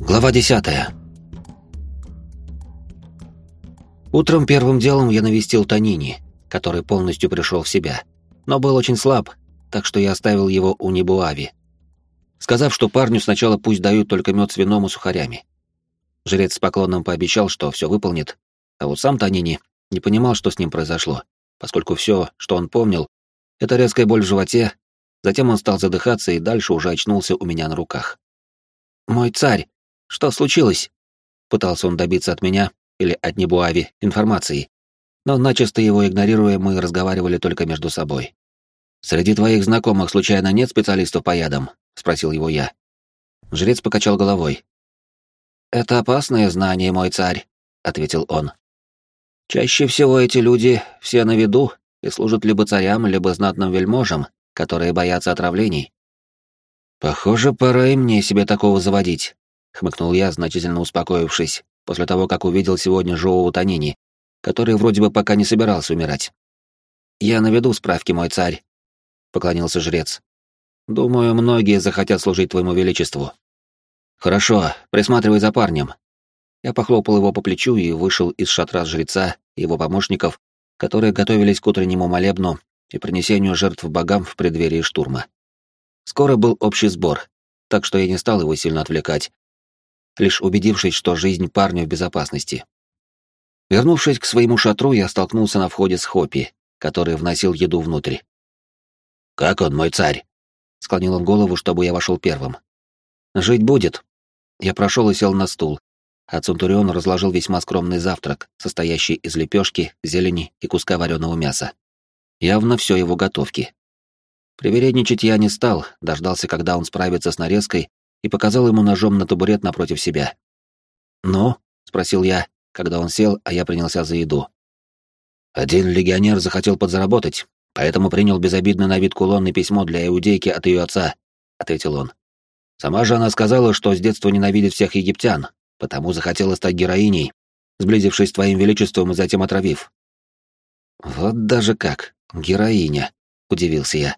Глава 10. Утром первым делом я навестил Танини, который полностью пришел в себя, но был очень слаб, так что я оставил его у Небуави, сказав, что парню сначала пусть дают только мед с вином и сухарями. Жрец с поклоном пообещал, что все выполнит, а вот сам Танини не понимал, что с ним произошло, поскольку все, что он помнил, это резкая боль в животе, затем он стал задыхаться и дальше уже очнулся у меня на руках. «Мой царь, что случилось?» Пытался он добиться от меня или от Небуави информации, но начисто его игнорируя, мы разговаривали только между собой. «Среди твоих знакомых случайно нет специалистов по ядам?» — спросил его я. Жрец покачал головой. «Это опасное знание, мой царь», — ответил он. «Чаще всего эти люди все на виду и служат либо царям, либо знатным вельможам, которые боятся отравлений». «Похоже, пора и мне себе такого заводить», — хмыкнул я, значительно успокоившись, после того, как увидел сегодня живого Танини, который вроде бы пока не собирался умирать. «Я наведу справки, мой царь», — поклонился жрец. «Думаю, многие захотят служить твоему величеству». «Хорошо, присматривай за парнем». Я похлопал его по плечу и вышел из шатра жреца и его помощников, которые готовились к утреннему молебну и принесению жертв богам в преддверии штурма. Скоро был общий сбор, так что я не стал его сильно отвлекать, лишь убедившись, что жизнь парня в безопасности. Вернувшись к своему шатру, я столкнулся на входе с Хопи, который вносил еду внутрь. «Как он, мой царь?» — склонил он голову, чтобы я вошел первым. «Жить будет». Я прошел и сел на стул, а Центурион разложил весьма скромный завтрак, состоящий из лепешки, зелени и куска вареного мяса. Явно все его готовки. Привередничать я не стал, дождался, когда он справится с нарезкой, и показал ему ножом на табурет напротив себя. «Ну?» — спросил я, когда он сел, а я принялся за еду. «Один легионер захотел подзаработать, поэтому принял безобидный на вид кулон и письмо для иудейки от ее отца», — ответил он. «Сама же она сказала, что с детства ненавидит всех египтян, потому захотела стать героиней, сблизившись с твоим величеством и затем отравив». «Вот даже как, героиня», — удивился я.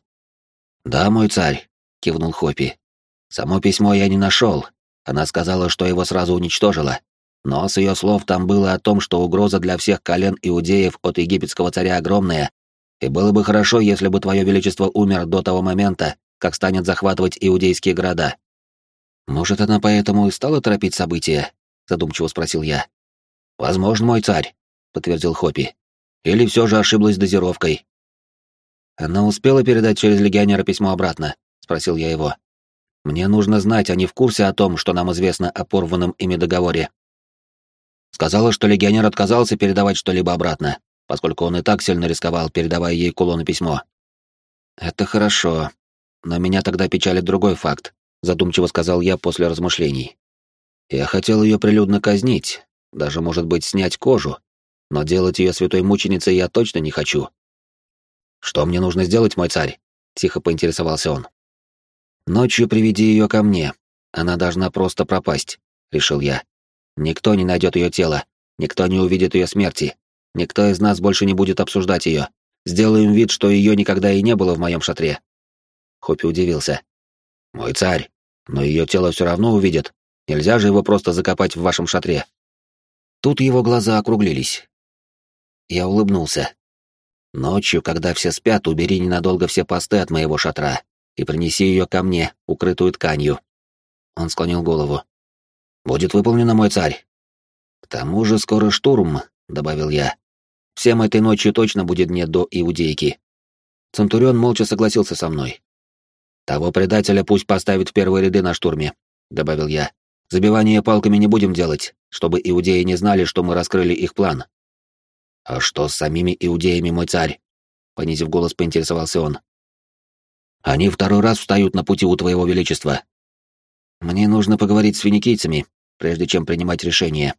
«Да, мой царь», — кивнул Хопи. Само письмо я не нашел. Она сказала, что его сразу уничтожила. Но с ее слов там было о том, что угроза для всех колен иудеев от египетского царя огромная, и было бы хорошо, если бы твое величество умер до того момента, как станет захватывать иудейские города. Может, она поэтому и стала торопить события? задумчиво спросил я. Возможно, мой царь, подтвердил Хопи. Или все же ошиблась дозировкой. Она успела передать через легионера письмо обратно, спросил я его. Мне нужно знать, они в курсе о том, что нам известно о порванном ими договоре. Сказала, что легионер отказался передавать что-либо обратно, поскольку он и так сильно рисковал, передавая ей кулон и письмо. Это хорошо. Но меня тогда печалит другой факт, задумчиво сказал я после размышлений. Я хотел ее прилюдно казнить, даже, может быть, снять кожу, но делать ее святой мученицей я точно не хочу. Что мне нужно сделать, мой царь? Тихо поинтересовался он. Ночью приведи ее ко мне. Она должна просто пропасть, решил я. Никто не найдет ее тело, никто не увидит ее смерти, никто из нас больше не будет обсуждать ее. Сделаем вид, что ее никогда и не было в моем шатре. Хоппи удивился. Мой царь, но ее тело все равно увидят. Нельзя же его просто закопать в вашем шатре. Тут его глаза округлились. Я улыбнулся. Ночью, когда все спят, убери ненадолго все посты от моего шатра и принеси ее ко мне, укрытую тканью». Он склонил голову. «Будет выполнено, мой царь». «К тому же скоро штурм», — добавил я. «Всем этой ночью точно будет нет до иудейки». Центурион молча согласился со мной. «Того предателя пусть поставит в первые ряды на штурме», — добавил я. «Забивание палками не будем делать, чтобы иудеи не знали, что мы раскрыли их план». «А что с самими иудеями, мой царь?» — понизив голос, поинтересовался он. Они второй раз встают на пути у твоего величества. Мне нужно поговорить с финикийцами, прежде чем принимать решение,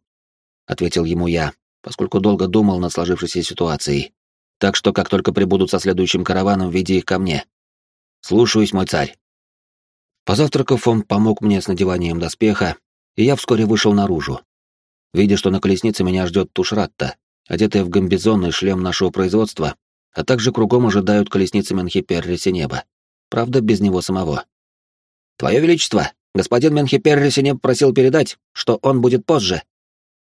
ответил ему я, поскольку долго думал над сложившейся ситуацией. Так что как только прибудут со следующим караваном, веди их ко мне. Слушаюсь, мой царь. Позавтракав, он помог мне с надеванием доспеха, и я вскоре вышел наружу. Видя, что на колеснице меня ждет Тушратта, одетая в гамбизон и шлем нашего производства, а также кругом ожидают колесницы Менхиперриси неба правда, без него самого. «Твое Величество, Господин Менхиперрисине просил передать, что он будет позже».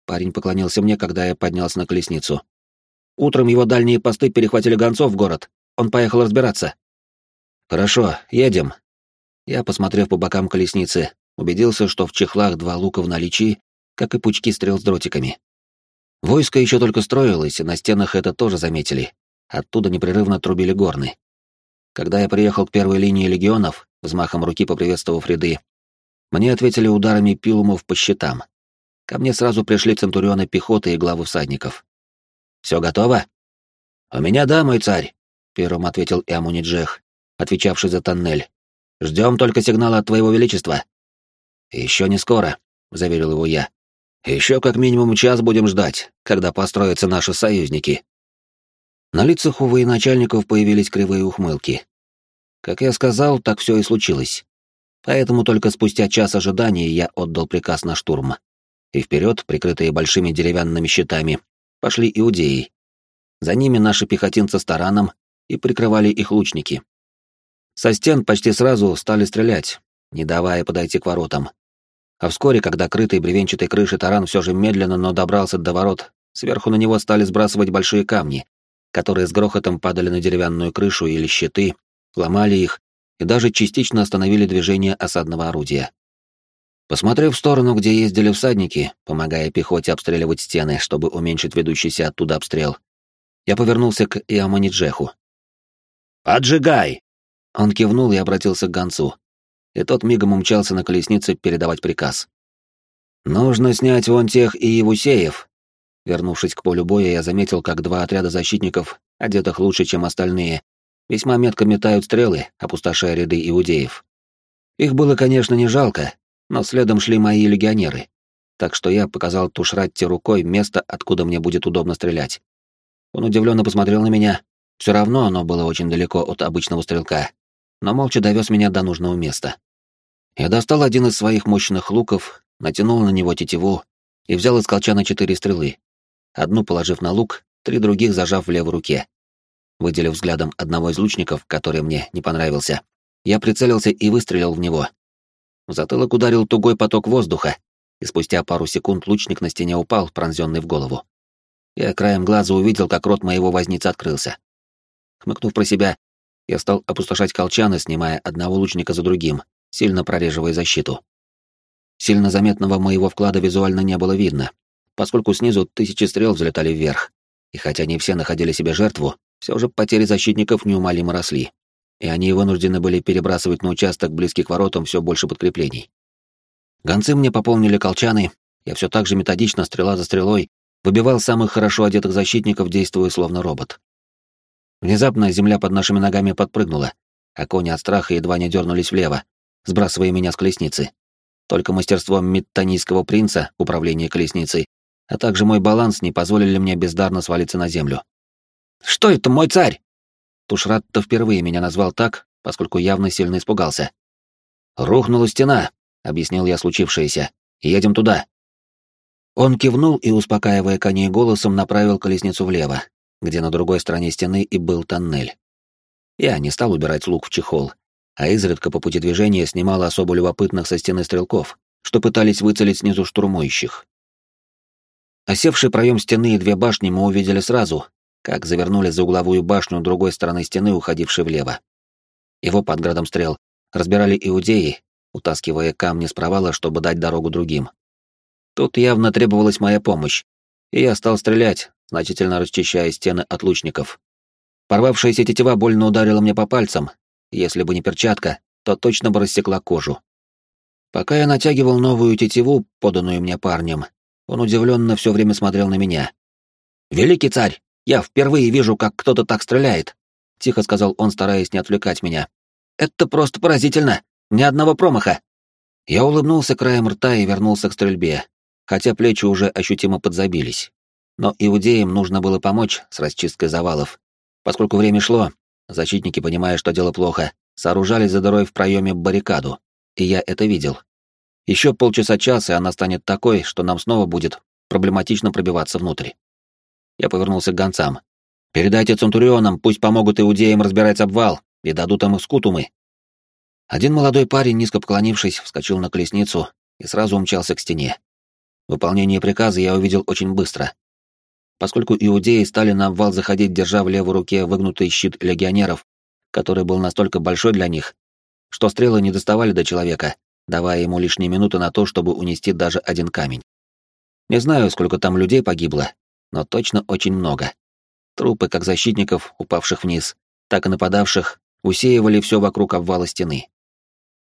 Парень поклонился мне, когда я поднялся на колесницу. Утром его дальние посты перехватили гонцов в город. Он поехал разбираться. «Хорошо, едем». Я, посмотрев по бокам колесницы, убедился, что в чехлах два лука в наличии, как и пучки стрел с дротиками. Войско еще только строилось, и на стенах это тоже заметили. Оттуда непрерывно трубили горны. Когда я приехал к первой линии легионов, взмахом руки поприветствовав ряды, мне ответили ударами пилумов по щитам. Ко мне сразу пришли центурионы пехоты и главы всадников. «Все готово?» «У меня да, мой царь», — первым ответил Иамуниджех, отвечавший за тоннель. «Ждем только сигнала от твоего величества». «Еще не скоро», — заверил его я. «Еще как минимум час будем ждать, когда построятся наши союзники». На лицах у военачальников появились кривые ухмылки. Как я сказал, так все и случилось. Поэтому только спустя час ожидания я отдал приказ на штурм. И вперед, прикрытые большими деревянными щитами, пошли иудеи. За ними наши пехотинцы с тараном и прикрывали их лучники. Со стен почти сразу стали стрелять, не давая подойти к воротам. А вскоре, когда крытый бревенчатой крышей таран все же медленно, но добрался до ворот, сверху на него стали сбрасывать большие камни, которые с грохотом падали на деревянную крышу или щиты, ломали их и даже частично остановили движение осадного орудия. Посмотрев в сторону, где ездили всадники, помогая пехоте обстреливать стены, чтобы уменьшить ведущийся оттуда обстрел, я повернулся к Иаманиджеху. «Поджигай!» Он кивнул и обратился к гонцу. И тот мигом умчался на колеснице передавать приказ. «Нужно снять вон тех и Евусеев, Вернувшись к полю боя, я заметил, как два отряда защитников, одетых лучше, чем остальные, весьма метко метают стрелы, опустошая ряды иудеев. Их было, конечно, не жалко, но следом шли мои легионеры, так что я показал Тушратте рукой место, откуда мне будет удобно стрелять. Он удивленно посмотрел на меня. Все равно оно было очень далеко от обычного стрелка, но молча довез меня до нужного места. Я достал один из своих мощных луков, натянул на него тетиву и взял из колчана четыре стрелы, одну положив на лук, три других зажав в левой руке. Выделив взглядом одного из лучников, который мне не понравился, я прицелился и выстрелил в него. В затылок ударил тугой поток воздуха, и спустя пару секунд лучник на стене упал, пронзенный в голову. Я краем глаза увидел, как рот моего возницы открылся. Хмыкнув про себя, я стал опустошать колчаны, снимая одного лучника за другим, сильно прореживая защиту. Сильно заметного моего вклада визуально не было видно, поскольку снизу тысячи стрел взлетали вверх. И хотя не все находили себе жертву, все же потери защитников неумолимо росли. И они вынуждены были перебрасывать на участок, близкий к воротам, все больше подкреплений. Гонцы мне пополнили колчаны, я все так же методично, стрела за стрелой, выбивал самых хорошо одетых защитников, действуя словно робот. Внезапно земля под нашими ногами подпрыгнула, а кони от страха едва не дернулись влево, сбрасывая меня с колесницы. Только мастерство миттанийского принца, управление колесницей, а также мой баланс не позволили мне бездарно свалиться на землю. «Что это, мой царь?» Тушрат-то впервые меня назвал так, поскольку явно сильно испугался. «Рухнула стена», — объяснил я случившееся. «Едем туда». Он кивнул и, успокаивая коней голосом, направил колесницу влево, где на другой стороне стены и был тоннель. Я не стал убирать лук в чехол, а изредка по пути движения снимал особо любопытных со стены стрелков, что пытались выцелить снизу штурмующих. Осевший проем стены и две башни мы увидели сразу, как завернули за угловую башню другой стороны стены, уходившей влево. Его под градом стрел разбирали иудеи, утаскивая камни с провала, чтобы дать дорогу другим. Тут явно требовалась моя помощь, и я стал стрелять, значительно расчищая стены от лучников. Порвавшаяся тетива больно ударила мне по пальцам, если бы не перчатка, то точно бы рассекла кожу. Пока я натягивал новую тетиву, поданную мне парнем, он удивленно все время смотрел на меня. «Великий царь, я впервые вижу, как кто-то так стреляет», — тихо сказал он, стараясь не отвлекать меня. «Это просто поразительно! Ни одного промаха!» Я улыбнулся краем рта и вернулся к стрельбе, хотя плечи уже ощутимо подзабились. Но иудеям нужно было помочь с расчисткой завалов. Поскольку время шло, защитники, понимая, что дело плохо, сооружали за дырой в проеме баррикаду, и я это видел. Еще полчаса-час, и она станет такой, что нам снова будет проблематично пробиваться внутрь. Я повернулся к гонцам. «Передайте центурионам, пусть помогут иудеям разбирать обвал и дадут им скутумы». Один молодой парень, низко поклонившись, вскочил на колесницу и сразу умчался к стене. Выполнение приказа я увидел очень быстро. Поскольку иудеи стали на обвал заходить, держа в левой руке выгнутый щит легионеров, который был настолько большой для них, что стрелы не доставали до человека, давая ему лишние минуты на то, чтобы унести даже один камень. Не знаю, сколько там людей погибло, но точно очень много. Трупы как защитников, упавших вниз, так и нападавших, усеивали все вокруг обвала стены.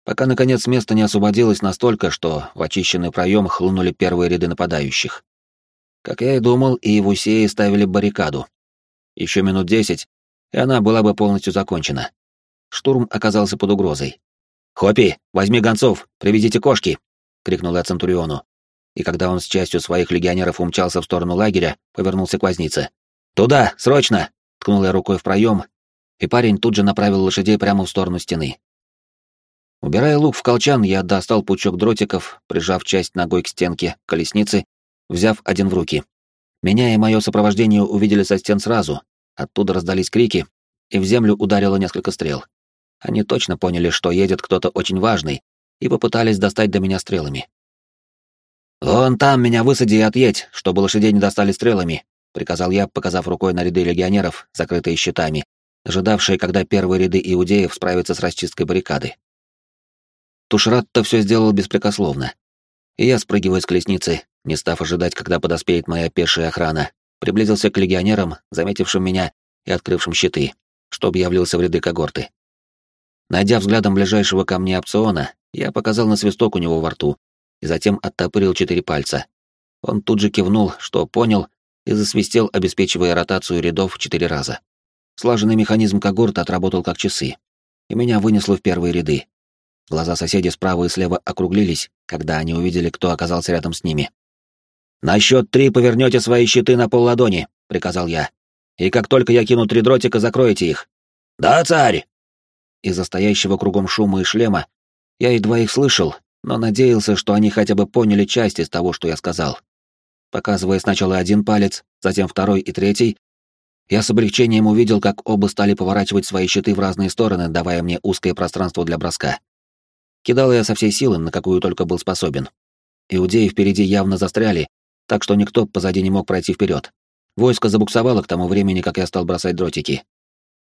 Пока, наконец, место не освободилось настолько, что в очищенный проем хлынули первые ряды нападающих. Как я и думал, и в Усее ставили баррикаду. Еще минут десять, и она была бы полностью закончена. Штурм оказался под угрозой. «Хоппи, возьми гонцов, приведите кошки!» — крикнул я Центуриону. И когда он с частью своих легионеров умчался в сторону лагеря, повернулся к вознице. «Туда, срочно!» — ткнул я рукой в проем, и парень тут же направил лошадей прямо в сторону стены. Убирая лук в колчан, я достал пучок дротиков, прижав часть ногой к стенке колесницы, взяв один в руки. Меня и мое сопровождение увидели со стен сразу, оттуда раздались крики, и в землю ударило несколько стрел. Они точно поняли, что едет кто-то очень важный, и попытались достать до меня стрелами. «Вон там меня высади и отъедь, чтобы лошадей не достали стрелами», — приказал я, показав рукой на ряды легионеров, закрытые щитами, ожидавшие, когда первые ряды иудеев справятся с расчисткой баррикады. Тушрат-то все сделал беспрекословно. И я, спрыгивая с колесницы, не став ожидать, когда подоспеет моя пешая охрана, приблизился к легионерам, заметившим меня и открывшим щиты, чтобы я влился в ряды когорты. Найдя взглядом ближайшего ко мне опциона, я показал на свисток у него во рту и затем оттопырил четыре пальца. Он тут же кивнул, что понял, и засвистел, обеспечивая ротацию рядов четыре раза. Слаженный механизм когорта отработал как часы, и меня вынесло в первые ряды. Глаза соседей справа и слева округлились, когда они увидели, кто оказался рядом с ними. «На счет три повернете свои щиты на пол ладони», — приказал я. «И как только я кину три дротика, закроете их». «Да, царь!» Из-за стоящего кругом шума и шлема я едва их слышал, но надеялся, что они хотя бы поняли часть из того, что я сказал. Показывая сначала один палец, затем второй и третий, я с облегчением увидел, как оба стали поворачивать свои щиты в разные стороны, давая мне узкое пространство для броска. Кидал я со всей силы, на какую только был способен. Иудеи впереди явно застряли, так что никто позади не мог пройти вперед. Войско забуксовало к тому времени, как я стал бросать дротики.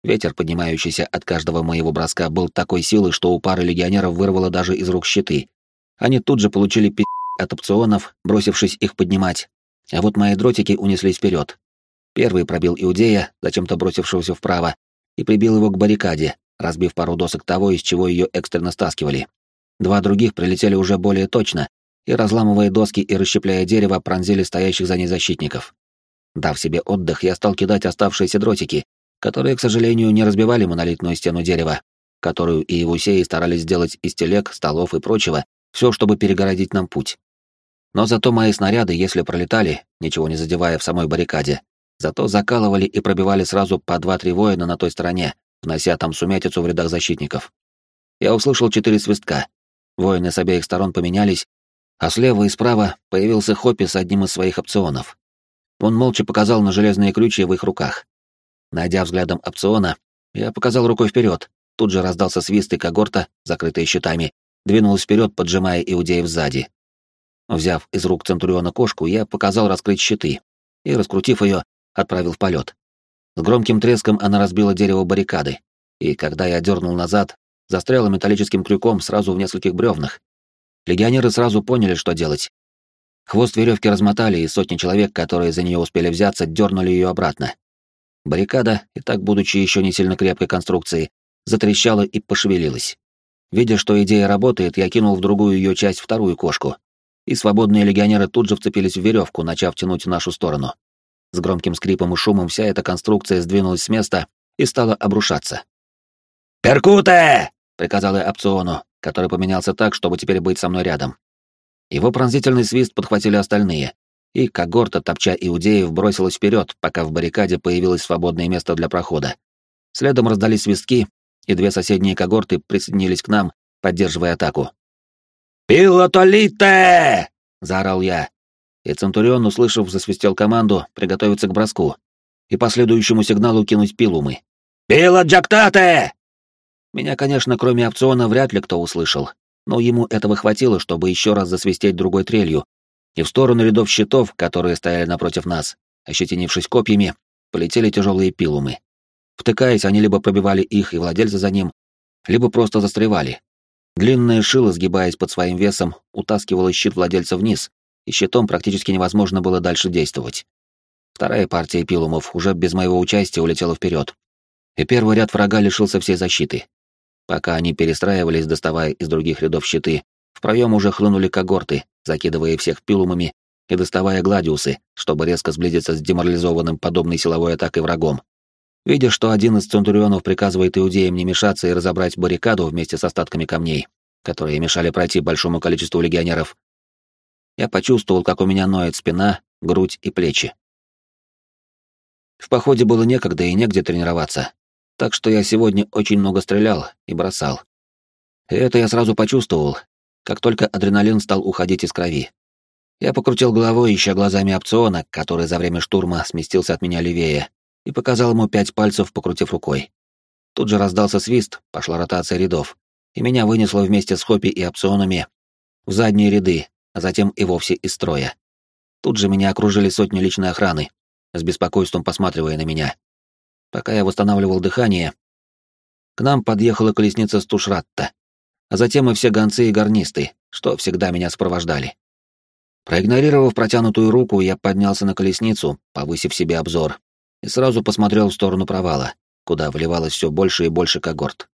Ветер, поднимающийся от каждого моего броска, был такой силы, что у пары легионеров вырвало даже из рук щиты. Они тут же получили пи*** от опционов, бросившись их поднимать. А вот мои дротики унеслись вперед. Первый пробил Иудея, зачем-то бросившегося вправо, и прибил его к баррикаде, разбив пару досок того, из чего ее экстренно стаскивали. Два других прилетели уже более точно, и, разламывая доски и расщепляя дерево, пронзили стоящих за ней защитников. Дав себе отдых, я стал кидать оставшиеся дротики, которые, к сожалению, не разбивали монолитную стену дерева, которую и Евусеи старались сделать из телег, столов и прочего, все, чтобы перегородить нам путь. Но зато мои снаряды, если пролетали, ничего не задевая в самой баррикаде, зато закалывали и пробивали сразу по два-три воина на той стороне, внося там сумятицу в рядах защитников. Я услышал четыре свистка. Воины с обеих сторон поменялись, а слева и справа появился Хоппи с одним из своих опционов. Он молча показал на железные ключи в их руках. Найдя взглядом опциона, я показал рукой вперед. Тут же раздался свист, и когорта, закрытая щитами, двинулась вперед, поджимая иудеев сзади. Взяв из рук Центуриона кошку, я показал раскрыть щиты и, раскрутив ее, отправил в полет. С громким треском она разбила дерево баррикады, и когда я дернул назад, застряла металлическим крюком сразу в нескольких бревнах. Легионеры сразу поняли, что делать. Хвост веревки размотали, и сотни человек, которые за нее успели взяться, дернули ее обратно. Баррикада, и так будучи еще не сильно крепкой конструкцией, затрещала и пошевелилась. Видя, что идея работает, я кинул в другую ее часть вторую кошку, и свободные легионеры тут же вцепились в веревку, начав тянуть в нашу сторону. С громким скрипом и шумом вся эта конструкция сдвинулась с места и стала обрушаться. «Перкуте!» — приказал я опциону, который поменялся так, чтобы теперь быть со мной рядом. Его пронзительный свист подхватили остальные, и когорта, топча иудеев, бросилась вперед, пока в баррикаде появилось свободное место для прохода. Следом раздались свистки, и две соседние когорты присоединились к нам, поддерживая атаку. «Пилотолите!» — заорал я. И Центурион, услышав, засвистел команду приготовиться к броску и последующему сигналу кинуть пилумы. «Пилоджактате!» Меня, конечно, кроме опциона вряд ли кто услышал, но ему этого хватило, чтобы еще раз засвистеть другой трелью, и в сторону рядов щитов, которые стояли напротив нас, ощетинившись копьями, полетели тяжелые пилумы. Втыкаясь, они либо пробивали их и владельца за ним, либо просто застревали. Длинное шило, сгибаясь под своим весом, утаскивало щит владельца вниз, и щитом практически невозможно было дальше действовать. Вторая партия пилумов уже без моего участия улетела вперед, и первый ряд врага лишился всей защиты. Пока они перестраивались, доставая из других рядов щиты, в проем уже хлынули когорты, закидывая всех пилумами и доставая гладиусы, чтобы резко сблизиться с деморализованным подобной силовой атакой врагом. Видя, что один из центурионов приказывает иудеям не мешаться и разобрать баррикаду вместе с остатками камней, которые мешали пройти большому количеству легионеров, я почувствовал, как у меня ноет спина, грудь и плечи. В походе было некогда и негде тренироваться, так что я сегодня очень много стрелял и бросал. И это я сразу почувствовал, как только адреналин стал уходить из крови. Я покрутил головой, ища глазами опциона, который за время штурма сместился от меня левее, и показал ему пять пальцев, покрутив рукой. Тут же раздался свист, пошла ротация рядов, и меня вынесло вместе с Хопи и опционами в задние ряды, а затем и вовсе из строя. Тут же меня окружили сотни личной охраны, с беспокойством посматривая на меня. Пока я восстанавливал дыхание, к нам подъехала колесница Стушратта, а затем и все гонцы и гарнисты, что всегда меня сопровождали. Проигнорировав протянутую руку, я поднялся на колесницу, повысив себе обзор, и сразу посмотрел в сторону провала, куда вливалось все больше и больше когорт.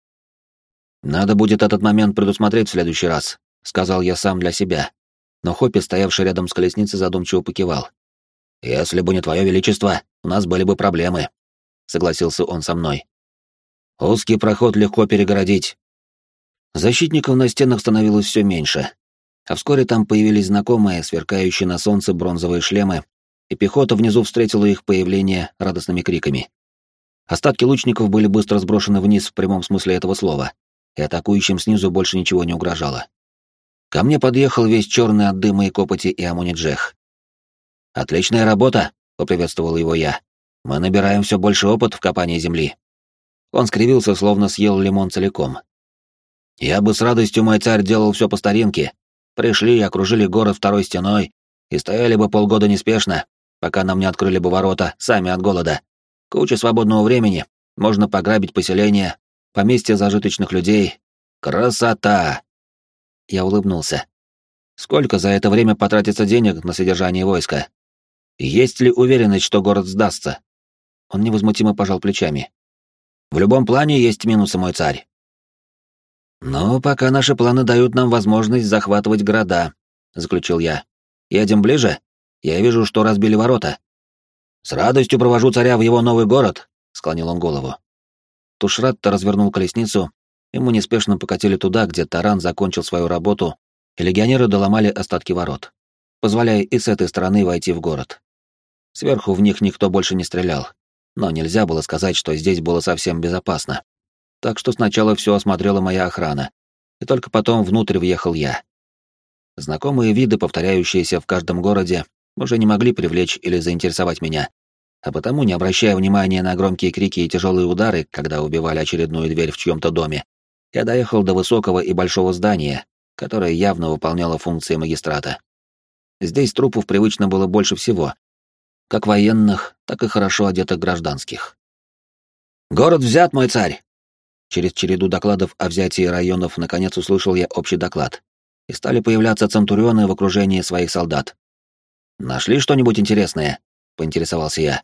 «Надо будет этот момент предусмотреть в следующий раз», — сказал я сам для себя. Но Хоппи, стоявший рядом с колесницей, задумчиво покивал. «Если бы не твое величество, у нас были бы проблемы», — согласился он со мной. «Узкий проход легко перегородить». Защитников на стенах становилось все меньше, а вскоре там появились знакомые, сверкающие на солнце бронзовые шлемы и пехота внизу встретила их появление радостными криками. Остатки лучников были быстро сброшены вниз в прямом смысле этого слова, и атакующим снизу больше ничего не угрожало. Ко мне подъехал весь черный от дыма и копоти и Джех. «Отличная работа!» — поприветствовал его я. «Мы набираем все больше опыта в копании земли». Он скривился, словно съел лимон целиком. «Я бы с радостью, мой царь, делал все по старинке. Пришли, окружили город второй стеной и стояли бы полгода неспешно, пока нам не открыли бы ворота, сами от голода. Куча свободного времени, можно пограбить поселение, поместье зажиточных людей. Красота!» Я улыбнулся. «Сколько за это время потратится денег на содержание войска? Есть ли уверенность, что город сдастся?» Он невозмутимо пожал плечами. «В любом плане есть минусы, мой царь. «Но пока наши планы дают нам возможность захватывать города», — заключил я. «Едем ближе?» Я вижу, что разбили ворота. С радостью провожу царя в его новый город, склонил он голову. Тушратта развернул колесницу, и мы неспешно покатили туда, где таран закончил свою работу, и легионеры доломали остатки ворот, позволяя и с этой стороны войти в город. Сверху в них никто больше не стрелял, но нельзя было сказать, что здесь было совсем безопасно. Так что сначала все осмотрела моя охрана, и только потом внутрь въехал я. Знакомые виды, повторяющиеся в каждом городе, уже не могли привлечь или заинтересовать меня. А потому, не обращая внимания на громкие крики и тяжелые удары, когда убивали очередную дверь в чьем-то доме, я доехал до высокого и большого здания, которое явно выполняло функции магистрата. Здесь трупов привычно было больше всего, как военных, так и хорошо одетых гражданских. «Город взят, мой царь!» Через череду докладов о взятии районов наконец услышал я общий доклад. И стали появляться центурионы в окружении своих солдат. «Нашли что-нибудь интересное?» — поинтересовался я.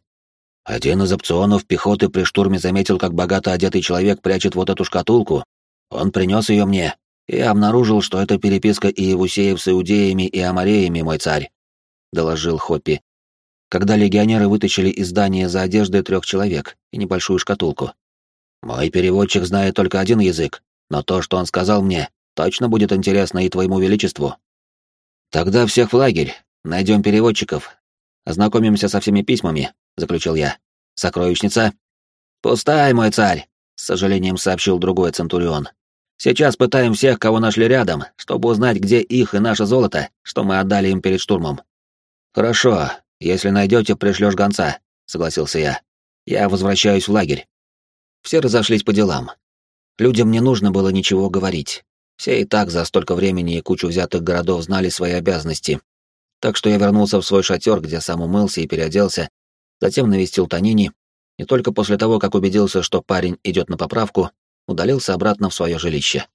Один из опционов пехоты при штурме заметил, как богато одетый человек прячет вот эту шкатулку. Он принес ее мне, и обнаружил, что это переписка Иевусеев с иудеями и амареями, мой царь», — доложил Хоппи, когда легионеры вытащили из здания за одеждой трех человек и небольшую шкатулку. «Мой переводчик знает только один язык, но то, что он сказал мне, точно будет интересно и твоему величеству». «Тогда всех в лагерь, Найдем переводчиков. Ознакомимся со всеми письмами, заключил я. Сокровищница. Пустая, мой царь, с сожалением сообщил другой центурион. Сейчас пытаем всех, кого нашли рядом, чтобы узнать, где их и наше золото, что мы отдали им перед штурмом. Хорошо, если найдете, пришлешь гонца, согласился я. Я возвращаюсь в лагерь. Все разошлись по делам. Людям не нужно было ничего говорить. Все и так за столько времени и кучу взятых городов знали свои обязанности. Так что я вернулся в свой шатер, где сам умылся и переоделся, затем навестил Танини, и только после того, как убедился, что парень идет на поправку, удалился обратно в свое жилище.